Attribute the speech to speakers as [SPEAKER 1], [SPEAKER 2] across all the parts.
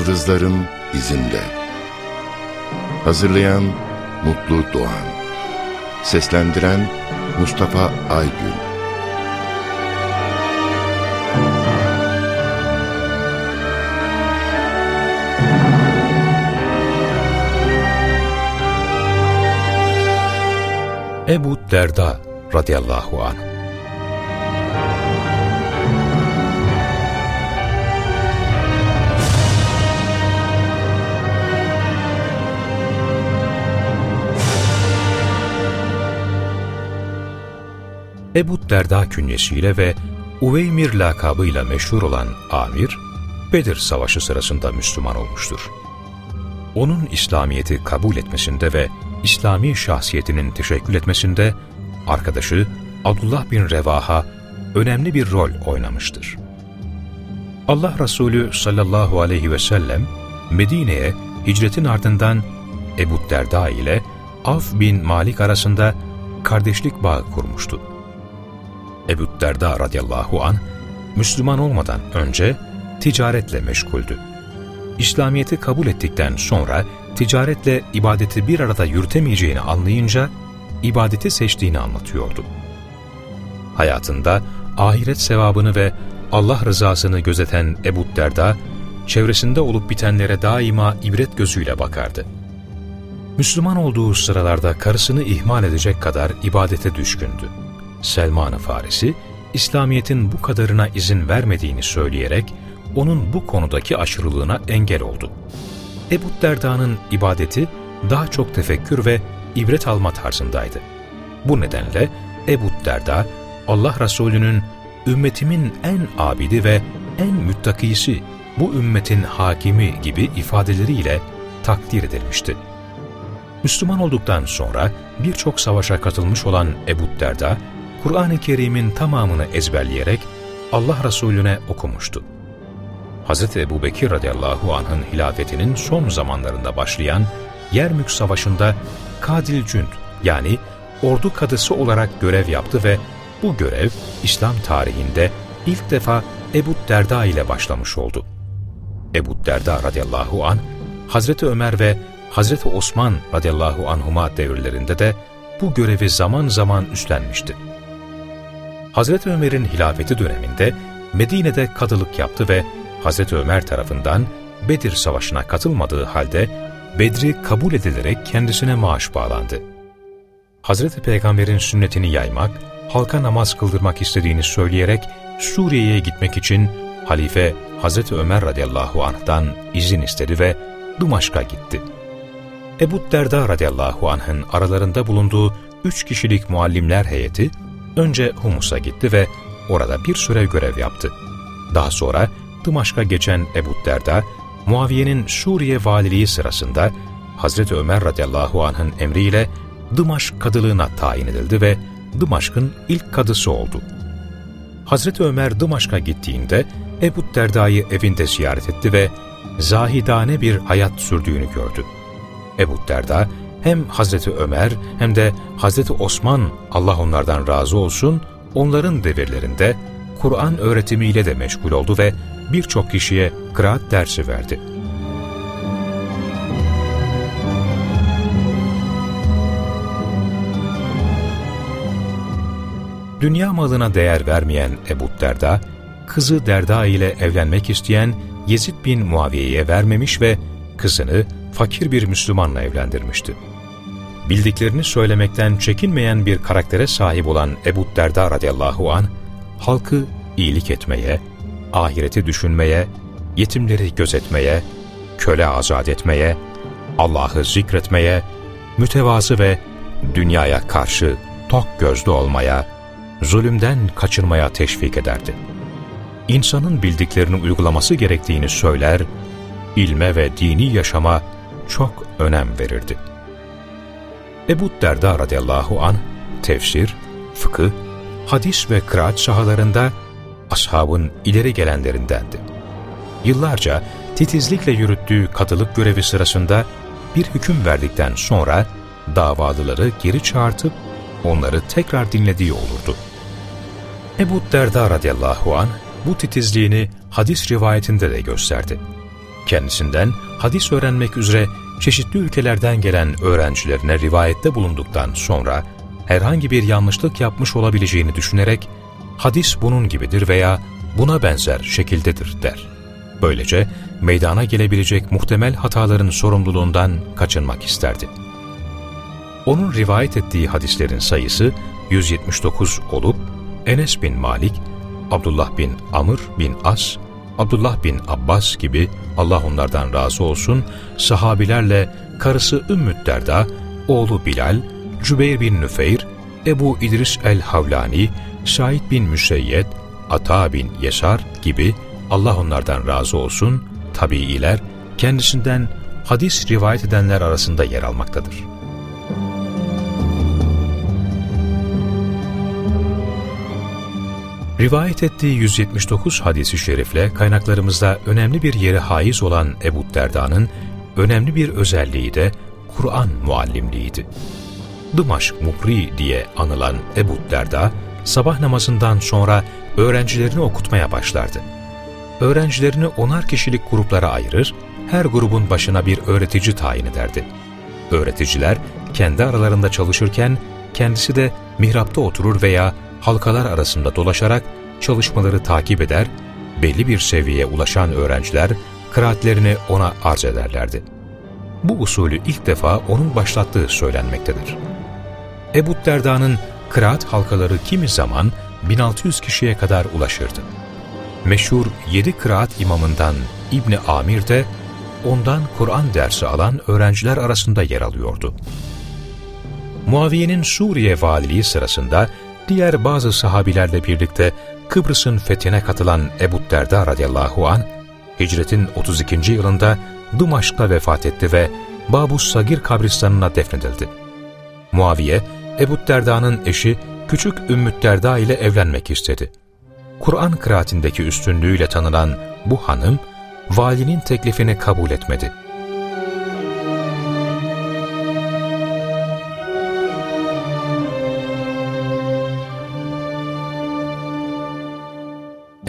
[SPEAKER 1] Yıldızların izinde. Hazırlayan Mutlu Doğan. Seslendiren Mustafa Aygün.
[SPEAKER 2] Ebu Derda radıyallahu anh Ebu Derda künyesiyle ve Uveymir lakabıyla meşhur olan Amir, Bedir Savaşı sırasında Müslüman olmuştur. Onun İslamiyet'i kabul etmesinde ve İslami şahsiyetinin teşekkül etmesinde arkadaşı Abdullah bin Revaha önemli bir rol oynamıştır. Allah Resulü sallallahu aleyhi ve sellem Medine'ye hicretin ardından Ebu Derda ile Af bin Malik arasında kardeşlik bağı kurmuştu. Ebu Derda radıyallahu an Müslüman olmadan önce ticaretle meşguldü. İslamiyet'i kabul ettikten sonra ticaretle ibadeti bir arada yürütemeyeceğini anlayınca ibadeti seçtiğini anlatıyordu. Hayatında ahiret sevabını ve Allah rızasını gözeten Ebu Derda, çevresinde olup bitenlere daima ibret gözüyle bakardı. Müslüman olduğu sıralarda karısını ihmal edecek kadar ibadete düşkündü. Selman-ı Farisi, İslamiyet'in bu kadarına izin vermediğini söyleyerek onun bu konudaki aşırılığına engel oldu. Ebu Derda'nın ibadeti daha çok tefekkür ve ibret alma tarzındaydı. Bu nedenle Ebu Derda, Allah Resulü'nün ümmetimin en abidi ve en müttakisi, bu ümmetin hakimi gibi ifadeleriyle takdir edilmişti. Müslüman olduktan sonra birçok savaşa katılmış olan Ebu Derda, Kur'an-ı Kerim'in tamamını ezberleyerek Allah Resulüne okumuştu. Hz. Ebu Bekir radıyallahu anh'ın hilafetinin son zamanlarında başlayan Yermük Savaşı'nda Kadil Cünd yani ordu kadısı olarak görev yaptı ve bu görev İslam tarihinde ilk defa Ebu Derda ile başlamış oldu. Ebu Derda radıyallahu an Hazreti Ömer ve Hazreti Osman radıyallahu anhuma devirlerinde de bu görevi zaman zaman üstlenmişti. Hazreti Ömer'in hilafeti döneminde Medine'de kadılık yaptı ve Hazreti Ömer tarafından Bedir Savaşı'na katılmadığı halde Bedri kabul edilerek kendisine maaş bağlandı. Hazreti Peygamber'in sünnetini yaymak, halka namaz kıldırmak istediğini söyleyerek Suriye'ye gitmek için Halife Hazreti Ömer radıyallahu anh'dan izin istedi ve Dumaşk'a gitti. Ebu Derda radıyallahu anh'ın aralarında bulunduğu üç kişilik muallimler heyeti önce Humus'a gitti ve orada bir süre görev yaptı. Daha sonra Dımaşk'a geçen Ebu Derda, Muaviye'nin Suriye valiliği sırasında Hazreti Ömer radıyallahu anh'ın emriyle Dımaşk kadılığına tayin edildi ve Dımaşk'ın ilk kadısı oldu. Hazreti Ömer Dımaşk'a gittiğinde Ebu Derda'yı evinde ziyaret etti ve zahidane bir hayat sürdüğünü gördü. Ebu Derda hem Hazreti Ömer hem de Hazreti Osman Allah onlardan razı olsun onların devirlerinde Kur'an öğretimiyle de meşgul oldu ve birçok kişiye kıraat dersi verdi. Dünya malına değer vermeyen Ebu Derda, kızı Derda ile evlenmek isteyen Yezid bin Muaviye'ye vermemiş ve kızını fakir bir Müslümanla evlendirmişti. Bildiklerini söylemekten çekinmeyen bir karaktere sahip olan Ebu Derda radıyallahu an halkı iyilik etmeye, ahireti düşünmeye, yetimleri gözetmeye, köle azat etmeye, Allah'ı zikretmeye, mütevazı ve dünyaya karşı tok gözlü olmaya, zulümden kaçınmaya teşvik ederdi. İnsanın bildiklerini uygulaması gerektiğini söyler, ilme ve dini yaşama çok önem verirdi. Ebu Derda radıyallahu an tefsir, fıkıh, hadis ve kıraat sahalarında ashabın ileri gelenlerindendi. Yıllarca titizlikle yürüttüğü katılık görevi sırasında bir hüküm verdikten sonra davalıları geri çağırtıp onları tekrar dinlediği olurdu. Ebu Derda radıyallahu an bu titizliğini hadis rivayetinde de gösterdi. kendisinden hadis öğrenmek üzere çeşitli ülkelerden gelen öğrencilerine rivayette bulunduktan sonra herhangi bir yanlışlık yapmış olabileceğini düşünerek hadis bunun gibidir veya buna benzer şekildedir der. Böylece meydana gelebilecek muhtemel hataların sorumluluğundan kaçınmak isterdi. Onun rivayet ettiği hadislerin sayısı 179 olup Enes bin Malik, Abdullah bin Amr bin As, Abdullah bin Abbas gibi Allah onlardan razı olsun sahabilerle karısı Ümmü Derda, oğlu Bilal, Cübeyr bin Nüfeyr, Ebu İdris el-Havlani, Said bin Müseyyed, Ata bin Yesar gibi Allah onlardan razı olsun tabiiler kendisinden hadis rivayet edenler arasında yer almaktadır. Rivayet ettiği 179 hadisi şerifle kaynaklarımızda önemli bir yere haiz olan Ebu Derda'nın önemli bir özelliği de Kur'an muallimliğiydi. Dımaşk Mukri diye anılan Ebu Derda, sabah namazından sonra öğrencilerini okutmaya başlardı. Öğrencilerini onar kişilik gruplara ayırır, her grubun başına bir öğretici tayin ederdi. Öğreticiler kendi aralarında çalışırken kendisi de mihrapta oturur veya halkalar arasında dolaşarak çalışmaları takip eder, belli bir seviyeye ulaşan öğrenciler kıraatlerini ona arz ederlerdi. Bu usulü ilk defa onun başlattığı söylenmektedir. Ebu Derda'nın kıraat halkaları kimi zaman 1600 kişiye kadar ulaşırdı. Meşhur yedi kıraat imamından İbni Amir de ondan Kur'an dersi alan öğrenciler arasında yer alıyordu. Muaviye'nin Suriye valiliği sırasında diğer bazı sahabilerle birlikte Kıbrıs'ın fethine katılan Ebu Derda radıyallahu an hicretin 32. yılında Dımaşk'ta vefat etti ve Babus Sagir kabristanına defnedildi. Muaviye, Ebu Derda'nın eşi küçük Ümmü Derda ile evlenmek istedi. Kur'an kıraatindeki üstünlüğüyle tanınan bu hanım, valinin teklifini kabul etmedi.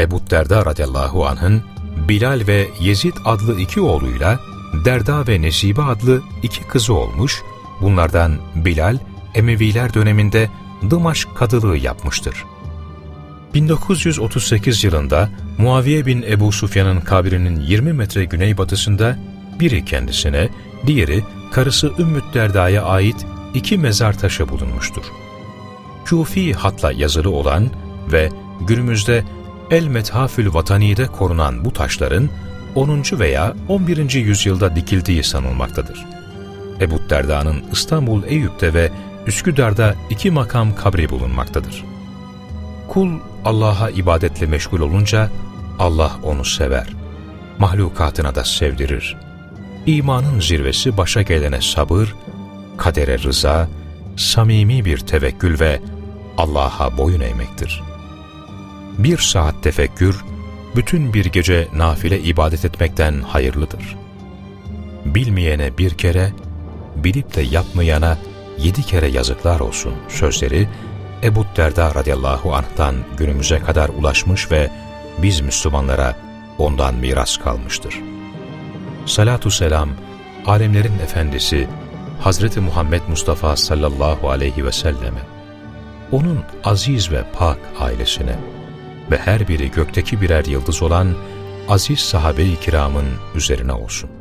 [SPEAKER 2] Ebu Derda radıyallahu anh'ın Bilal ve Yezid adlı iki oğluyla Derda ve Nesibe adlı iki kızı olmuş, bunlardan Bilal, Emeviler döneminde Dımaşk kadılığı yapmıştır. 1938 yılında Muaviye bin Ebu Sufyan'ın kabrinin 20 metre güneybatısında biri kendisine, diğeri karısı Ümmü Derda'ya ait iki mezar taşı bulunmuştur. Kufi hatla yazılı olan ve günümüzde El Methafül Vatani'de korunan bu taşların 10. veya 11. yüzyılda dikildiği sanılmaktadır. Ebu Derda'nın İstanbul Eyüp'te ve Üsküdar'da iki makam kabri bulunmaktadır. Kul Allah'a ibadetle meşgul olunca Allah onu sever. Mahlukatına da sevdirir. İmanın zirvesi başa gelene sabır, kadere rıza, samimi bir tevekkül ve Allah'a boyun eğmektir. Bir saat tefekkür, bütün bir gece nafile ibadet etmekten hayırlıdır. Bilmeyene bir kere, bilip de yapmayana yedi kere yazıklar olsun sözleri Ebu Derda radıyallahu anh'tan günümüze kadar ulaşmış ve biz Müslümanlara ondan miras kalmıştır. Salatu selam, alemlerin efendisi Hazreti Muhammed Mustafa sallallahu aleyhi ve selleme, onun aziz ve pak ailesine ve her biri gökteki birer yıldız olan aziz sahabe-i kiramın üzerine olsun.